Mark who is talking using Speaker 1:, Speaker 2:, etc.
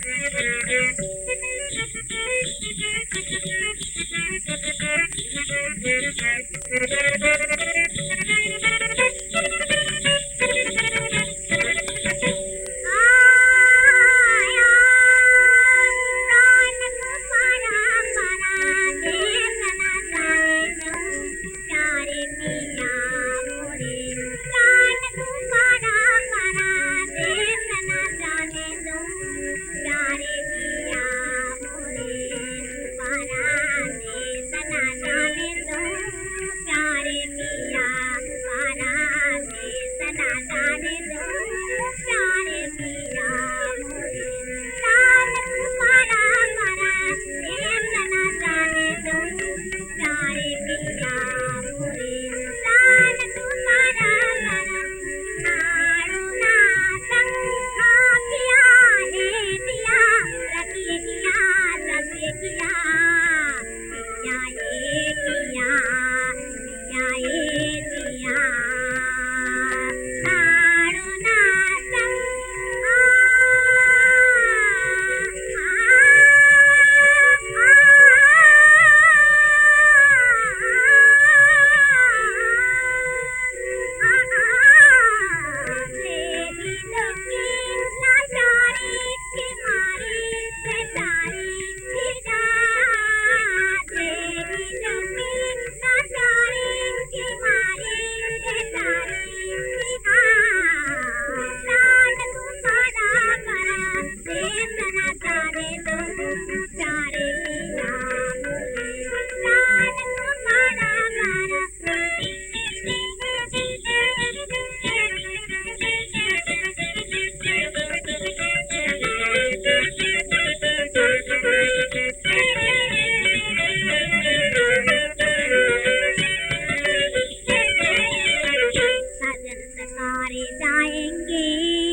Speaker 1: Thank you. मारे जाएँगे।